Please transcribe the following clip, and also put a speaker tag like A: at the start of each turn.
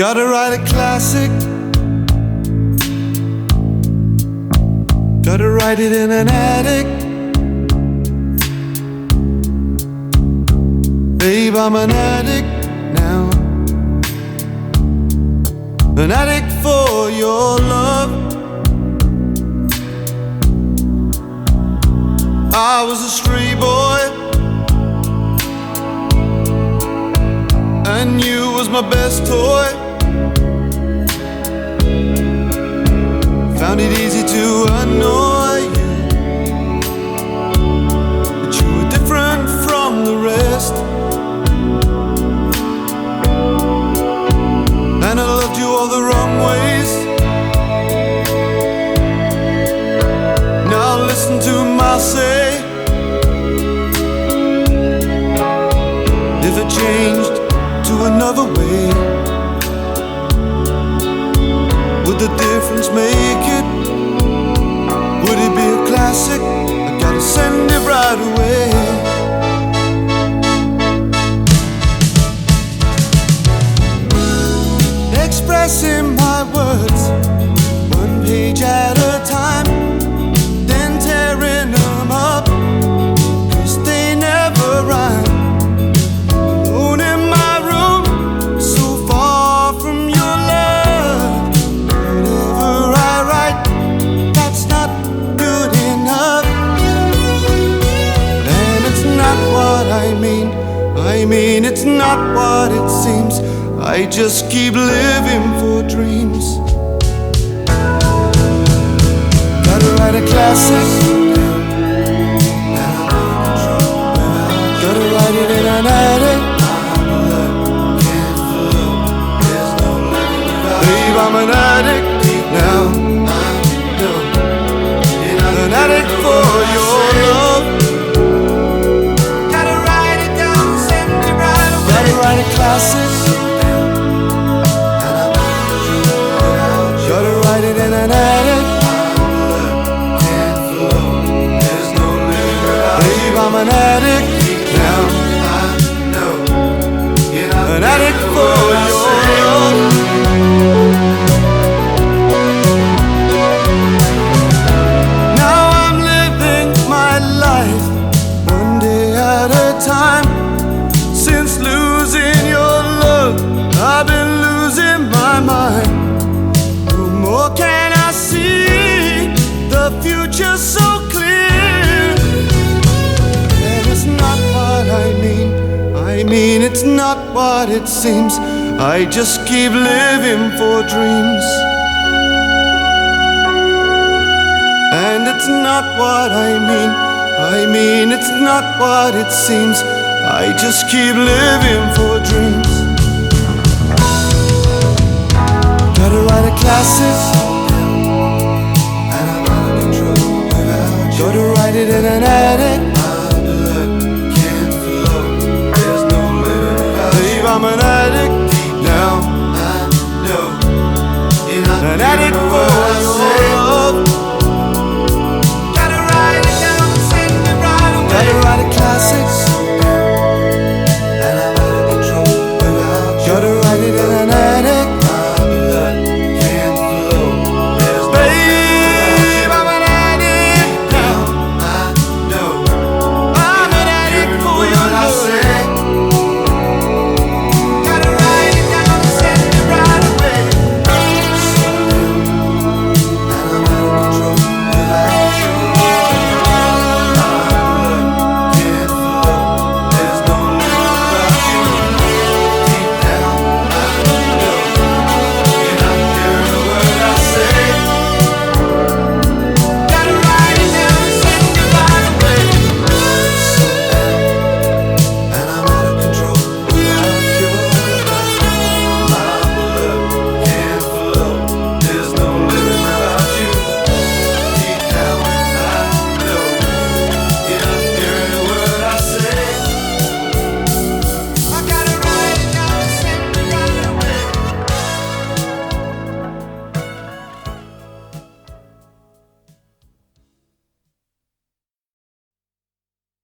A: Gotta write a classic. Gotta write it in an attic. Babe, I'm an addict now. An addict for your love. I was a stray boy. And you was my best toy. Changed to another way, would the difference make it? Would it be a classic? I gotta send it right away. Expressing my words one page at a I mean, it's not what it seems. I just keep living for dreams. Gotta write a classic. Gotta write it in an attic. Babe, I'm an addict write it it's not what it seems. I just keep living for dreams. And it's not what I mean. I mean, it's not what it seems. I just keep living for dreams. Got to write a classic. And I'm out of control without you. Go to write it in an attic. I'm an addict now. I know. An addict for love. Gotta write it down, send it right away. Gotta write a classic.